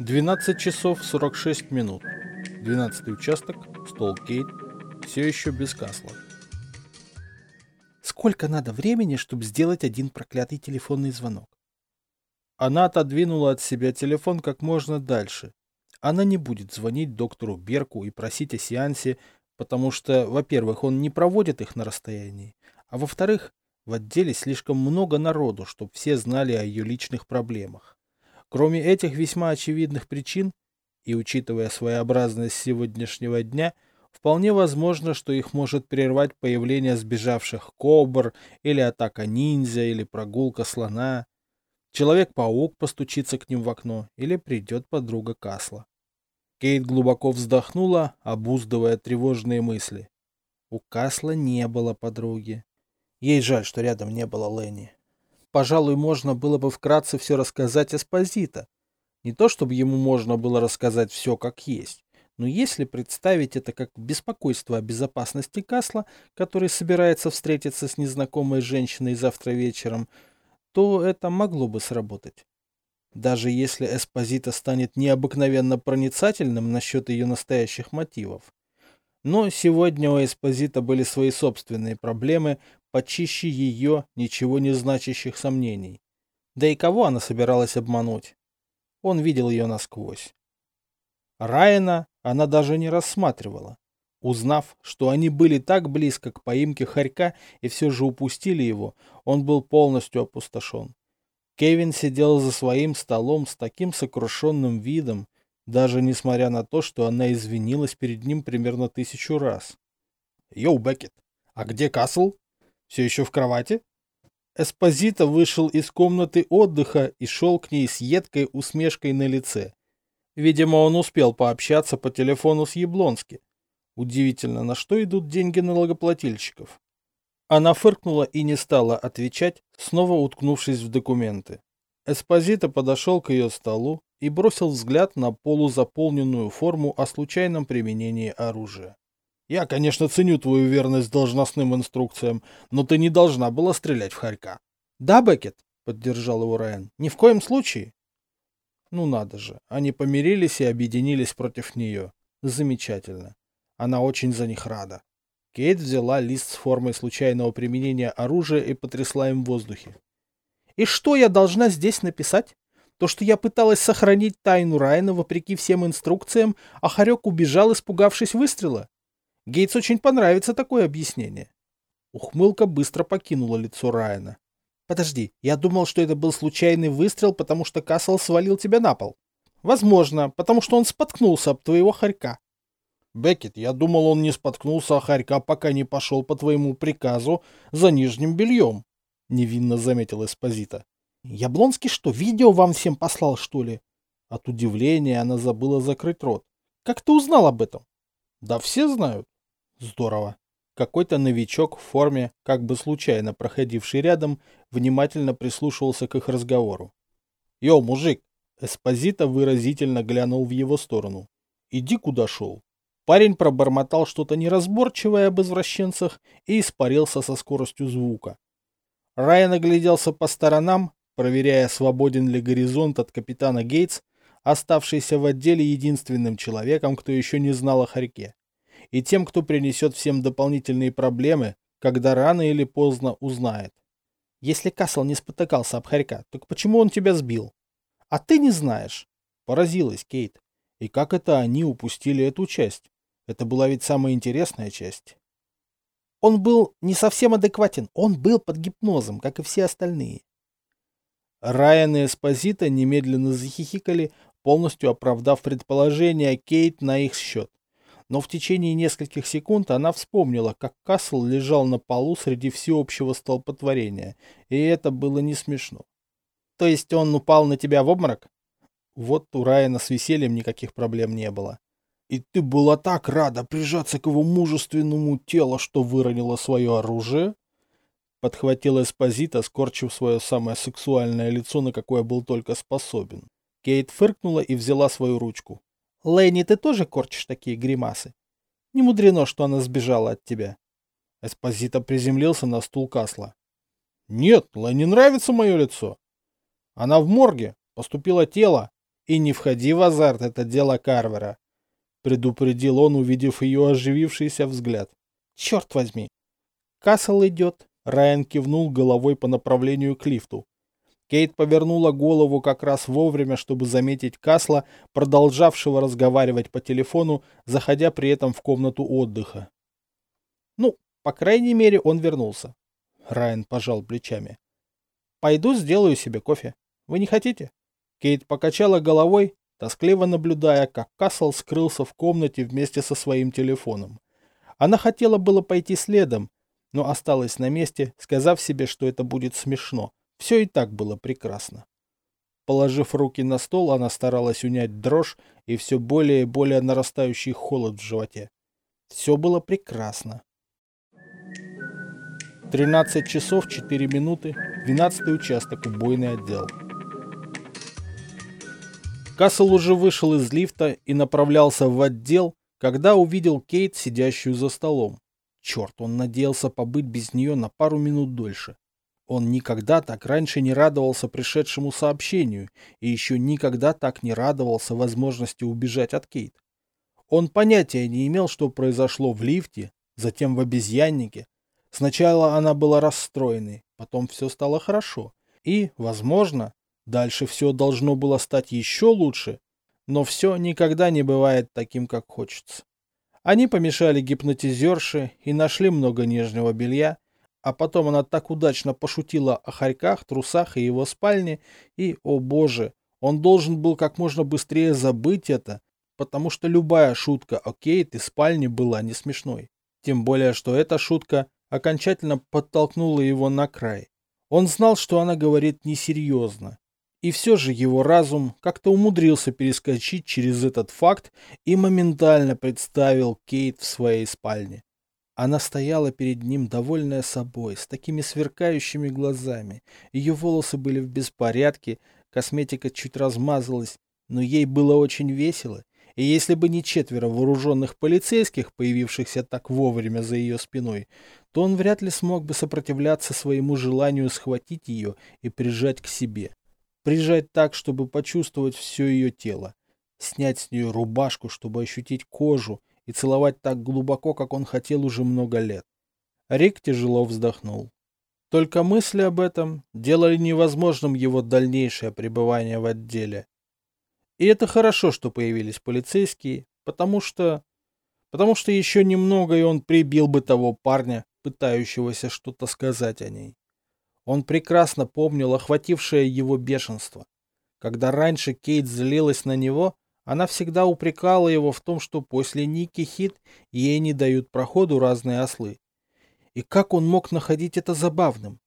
12 часов 46 минут. 12 участок, стол Кейт, все еще без касла. Сколько надо времени, чтобы сделать один проклятый телефонный звонок? Она отодвинула от себя телефон как можно дальше. Она не будет звонить доктору Берку и просить о сеансе, потому что, во-первых, он не проводит их на расстоянии, а во-вторых, в отделе слишком много народу, чтобы все знали о ее личных проблемах. Кроме этих весьма очевидных причин, и учитывая своеобразность сегодняшнего дня, вполне возможно, что их может прервать появление сбежавших кобр, или атака ниндзя, или прогулка слона. Человек-паук постучится к ним в окно, или придет подруга Касла. Кейт глубоко вздохнула, обуздывая тревожные мысли. У Касла не было подруги. Ей жаль, что рядом не было Ленни. Пожалуй, можно было бы вкратце все рассказать Эспозита. Не то, чтобы ему можно было рассказать все как есть, но если представить это как беспокойство о безопасности Касла, который собирается встретиться с незнакомой женщиной завтра вечером, то это могло бы сработать. Даже если Эспозита станет необыкновенно проницательным насчет ее настоящих мотивов. Но сегодня у Эспозита были свои собственные проблемы, почище ее ничего не значащих сомнений. Да и кого она собиралась обмануть? Он видел ее насквозь. Райана она даже не рассматривала. Узнав, что они были так близко к поимке хорька и все же упустили его, он был полностью опустошен. Кевин сидел за своим столом с таким сокрушенным видом, даже несмотря на то, что она извинилась перед ним примерно тысячу раз. «Йоу, Беккет, а где Касл? Все еще в кровати?» Эспозито вышел из комнаты отдыха и шел к ней с едкой усмешкой на лице. Видимо, он успел пообщаться по телефону с Яблонски. Удивительно, на что идут деньги налогоплательщиков. Она фыркнула и не стала отвечать, снова уткнувшись в документы. Эспозито подошел к ее столу, и бросил взгляд на полузаполненную форму о случайном применении оружия. «Я, конечно, ценю твою верность должностным инструкциям, но ты не должна была стрелять в хорька». «Да, Беккет», — поддержал его Райан, — «ни в коем случае». Ну надо же, они помирились и объединились против нее. Замечательно. Она очень за них рада. Кейт взяла лист с формой случайного применения оружия и потрясла им в воздухе. «И что я должна здесь написать?» То, что я пыталась сохранить тайну Райана вопреки всем инструкциям, а Харек убежал, испугавшись выстрела. Гейтс очень понравится такое объяснение. Ухмылка быстро покинула лицо Райана. Подожди, я думал, что это был случайный выстрел, потому что Кассел свалил тебя на пол. Возможно, потому что он споткнулся об твоего хорька. Беккет, я думал, он не споткнулся о хорька, пока не пошел по твоему приказу за нижним бельем, невинно заметил Эспозита. Яблонский что, видео вам всем послал, что ли? От удивления она забыла закрыть рот. Как ты узнал об этом? Да все знают. Здорово. Какой-то новичок в форме, как бы случайно проходивший рядом, внимательно прислушивался к их разговору. «Йо, мужик!» Эспозита выразительно глянул в его сторону. «Иди, куда шел». Парень пробормотал что-то неразборчивое об извращенцах и испарился со скоростью звука. Райан огляделся по сторонам, проверяя, свободен ли горизонт от капитана Гейтс, оставшийся в отделе единственным человеком, кто еще не знал о Харьке, и тем, кто принесет всем дополнительные проблемы, когда рано или поздно узнает. Если Касл не спотыкался об Харька, так почему он тебя сбил? А ты не знаешь. Поразилась Кейт. И как это они упустили эту часть? Это была ведь самая интересная часть. Он был не совсем адекватен, он был под гипнозом, как и все остальные. Райан и Эспозита немедленно захихикали, полностью оправдав предположение Кейт на их счет. Но в течение нескольких секунд она вспомнила, как Касл лежал на полу среди всеобщего столпотворения, и это было не смешно. То есть он упал на тебя в обморок? Вот у Райана с весельем никаких проблем не было. И ты была так рада прижаться к его мужественному телу, что выронила свое оружие? подхватил Эспозита, скорчив свое самое сексуальное лицо, на какое был только способен. Кейт фыркнула и взяла свою ручку. «Лэнни, ты тоже корчишь такие гримасы? Не мудрено, что она сбежала от тебя». Эспозита приземлился на стул Касла. «Нет, Лэнни нравится мое лицо. Она в морге, поступило тело, И не входи в азарт, это дело Карвера, предупредил он, увидев ее оживившийся взгляд. Черт возьми. Кассел идет. Райан кивнул головой по направлению к лифту. Кейт повернула голову как раз вовремя, чтобы заметить Касла, продолжавшего разговаривать по телефону, заходя при этом в комнату отдыха. Ну, по крайней мере, он вернулся. Райан пожал плечами. Пойду сделаю себе кофе. Вы не хотите? Кейт покачала головой, тоскливо наблюдая, как Касл скрылся в комнате вместе со своим телефоном. Она хотела было пойти следом, но осталась на месте, сказав себе, что это будет смешно. Все и так было прекрасно. Положив руки на стол, она старалась унять дрожь и все более и более нарастающий холод в животе. Все было прекрасно. 13 часов 4 минуты, 12 участок, убойный отдел. Кассел уже вышел из лифта и направлялся в отдел, когда увидел Кейт, сидящую за столом. Черт, он надеялся побыть без нее на пару минут дольше. Он никогда так раньше не радовался пришедшему сообщению и еще никогда так не радовался возможности убежать от Кейт. Он понятия не имел, что произошло в лифте, затем в обезьяннике. Сначала она была расстроенной, потом все стало хорошо. И, возможно, дальше все должно было стать еще лучше, но все никогда не бывает таким, как хочется. Они помешали гипнотизерши и нашли много нижнего белья, а потом она так удачно пошутила о хорьках, трусах и его спальне, и, о боже, он должен был как можно быстрее забыть это, потому что любая шутка о Кейт и спальне была не смешной. Тем более, что эта шутка окончательно подтолкнула его на край. Он знал, что она говорит несерьезно, и все же его разум как-то умудрился перескочить через этот факт и моментально представил Кейт в своей спальне. Она стояла перед ним, довольная собой, с такими сверкающими глазами. Ее волосы были в беспорядке, косметика чуть размазалась, но ей было очень весело. И если бы не четверо вооруженных полицейских, появившихся так вовремя за ее спиной, то он вряд ли смог бы сопротивляться своему желанию схватить ее и прижать к себе прижать так, чтобы почувствовать все ее тело, снять с нее рубашку, чтобы ощутить кожу и целовать так глубоко, как он хотел уже много лет. Рик тяжело вздохнул. Только мысли об этом делали невозможным его дальнейшее пребывание в отделе. И это хорошо, что появились полицейские, потому что... Потому что еще немного, и он прибил бы того парня, пытающегося что-то сказать о ней. Он прекрасно помнил охватившее его бешенство. Когда раньше Кейт злилась на него, она всегда упрекала его в том, что после Ники Хит ей не дают проходу разные ослы. И как он мог находить это забавным?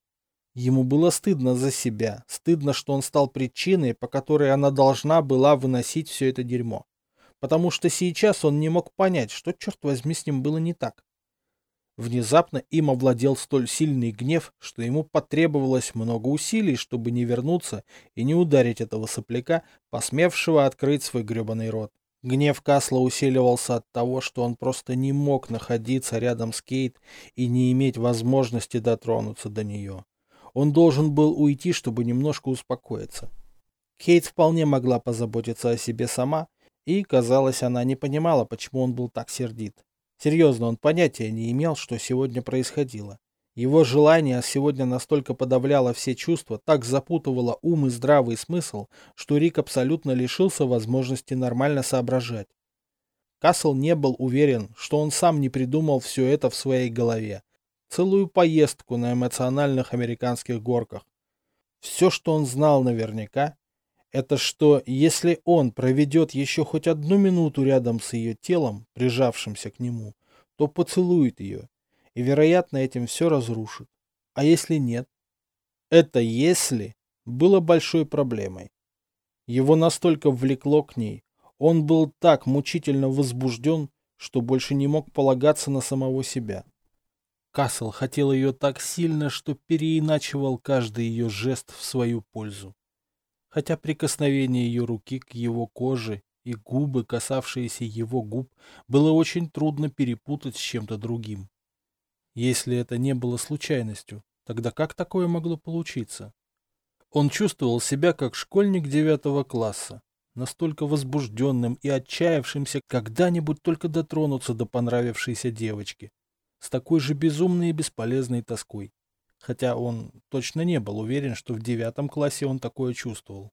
Ему было стыдно за себя, стыдно, что он стал причиной, по которой она должна была выносить все это дерьмо. Потому что сейчас он не мог понять, что, черт возьми, с ним было не так. Внезапно им овладел столь сильный гнев, что ему потребовалось много усилий, чтобы не вернуться и не ударить этого сопляка, посмевшего открыть свой гребаный рот. Гнев Касла усиливался от того, что он просто не мог находиться рядом с Кейт и не иметь возможности дотронуться до нее. Он должен был уйти, чтобы немножко успокоиться. Кейт вполне могла позаботиться о себе сама, и, казалось, она не понимала, почему он был так сердит. Серьезно, он понятия не имел, что сегодня происходило. Его желание сегодня настолько подавляло все чувства, так запутывало ум и здравый смысл, что Рик абсолютно лишился возможности нормально соображать. Касл не был уверен, что он сам не придумал все это в своей голове. Целую поездку на эмоциональных американских горках. Все, что он знал наверняка, это что, если он проведет еще хоть одну минуту рядом с ее телом, прижавшимся к нему, то поцелует ее, и, вероятно, этим все разрушит. А если нет? Это «если» было большой проблемой. Его настолько влекло к ней, он был так мучительно возбужден, что больше не мог полагаться на самого себя. Касл хотел ее так сильно, что переиначивал каждый ее жест в свою пользу хотя прикосновение ее руки к его коже и губы, касавшиеся его губ, было очень трудно перепутать с чем-то другим. Если это не было случайностью, тогда как такое могло получиться? Он чувствовал себя как школьник девятого класса. настолько возбужденным и отчаявшимся когда-нибудь только дотронуться до понравившейся девочки, с такой же безумной и бесполезной тоской. Хотя он точно не был уверен, что в девятом классе он такое чувствовал.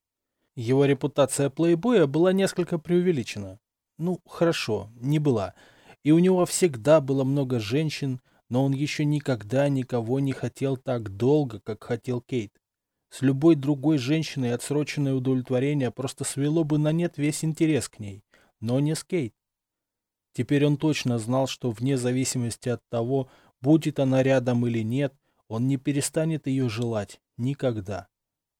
Его репутация плейбоя была несколько преувеличена. Ну, хорошо, не была. И у него всегда было много женщин, но он еще никогда никого не хотел так долго, как хотел Кейт. С любой другой женщиной отсроченное удовлетворение просто свело бы на нет весь интерес к ней, но не с Кейт. Теперь он точно знал, что вне зависимости от того, будет она рядом или нет, он не перестанет ее желать никогда.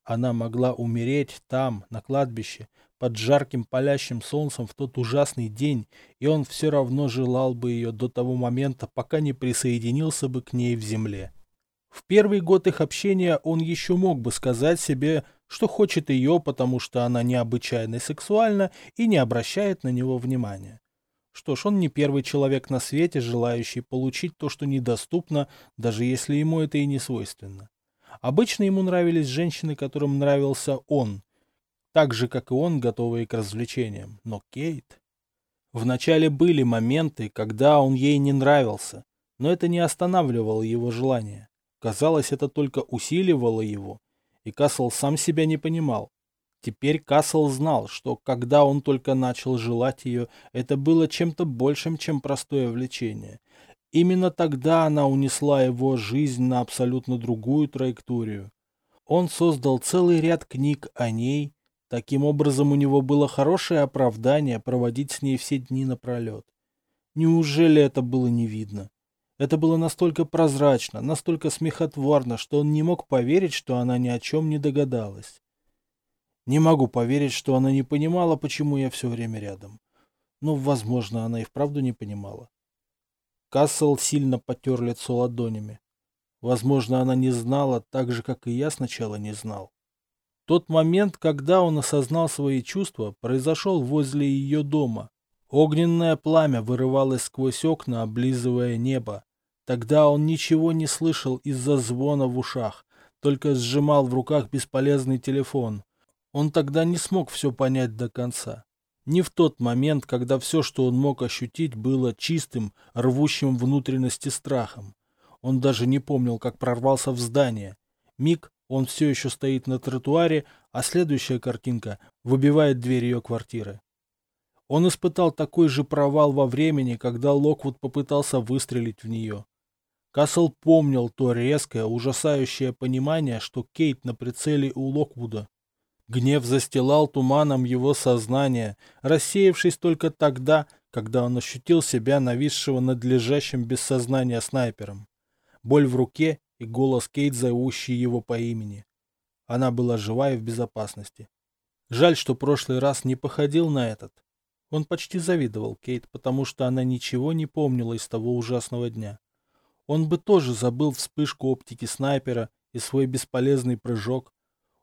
Она могла умереть там, на кладбище, под жарким палящим солнцем в тот ужасный день, и он все равно желал бы ее до того момента, пока не присоединился бы к ней в земле. В первый год их общения он еще мог бы сказать себе, что хочет ее, потому что она необычайно сексуальна и не обращает на него внимания. Что ж, он не первый человек на свете, желающий получить то, что недоступно, даже если ему это и не свойственно. Обычно ему нравились женщины, которым нравился он, так же, как и он, готовые к развлечениям. Но Кейт... Вначале были моменты, когда он ей не нравился, но это не останавливало его желания. Казалось, это только усиливало его, и Касл сам себя не понимал. Теперь Касл знал, что когда он только начал желать ее, это было чем-то большим, чем простое влечение. Именно тогда она унесла его жизнь на абсолютно другую траекторию. Он создал целый ряд книг о ней, таким образом у него было хорошее оправдание проводить с ней все дни напролет. Неужели это было не видно? Это было настолько прозрачно, настолько смехотворно, что он не мог поверить, что она ни о чем не догадалась. Не могу поверить, что она не понимала, почему я все время рядом. Ну, возможно, она и вправду не понимала. Кассел сильно потер лицо ладонями. Возможно, она не знала, так же, как и я сначала не знал. Тот момент, когда он осознал свои чувства, произошел возле ее дома. Огненное пламя вырывалось сквозь окна, облизывая небо. Тогда он ничего не слышал из-за звона в ушах, только сжимал в руках бесполезный телефон. Он тогда не смог все понять до конца. Не в тот момент, когда все, что он мог ощутить, было чистым, рвущим внутренности страхом. Он даже не помнил, как прорвался в здание. Миг, он все еще стоит на тротуаре, а следующая картинка выбивает дверь ее квартиры. Он испытал такой же провал во времени, когда Локвуд попытался выстрелить в нее. Касл помнил то резкое, ужасающее понимание, что Кейт на прицеле у Локвуда. Гнев застилал туманом его сознание, рассеявшись только тогда, когда он ощутил себя нависшего над лежащим без сознания снайпером. Боль в руке и голос Кейт, зовущий его по имени. Она была жива и в безопасности. Жаль, что прошлый раз не походил на этот. Он почти завидовал Кейт, потому что она ничего не помнила из того ужасного дня. Он бы тоже забыл вспышку оптики снайпера и свой бесполезный прыжок.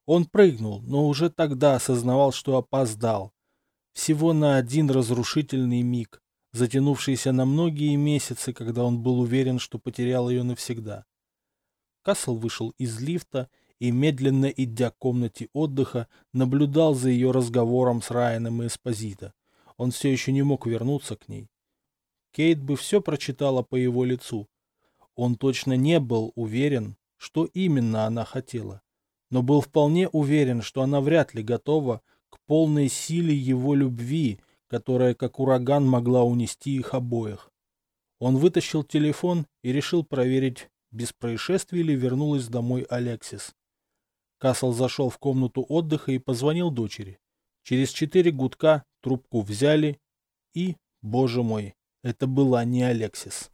Он прыгнул, но уже тогда осознавал, что опоздал. Всего на один разрушительный миг, затянувшийся на многие месяцы, когда он был уверен, что потерял ее навсегда. Касл вышел из лифта и, медленно идя к комнате отдыха, наблюдал за ее разговором с Райаном и Эспозито. Он все еще не мог вернуться к ней. Кейт бы все прочитала по его лицу. Он точно не был уверен, что именно она хотела, но был вполне уверен, что она вряд ли готова к полной силе его любви, которая как ураган могла унести их обоих. Он вытащил телефон и решил проверить, без происшествий ли вернулась домой Алексис. Касл зашел в комнату отдыха и позвонил дочери. Через четыре гудка трубку взяли и, боже мой, это была не Алексис.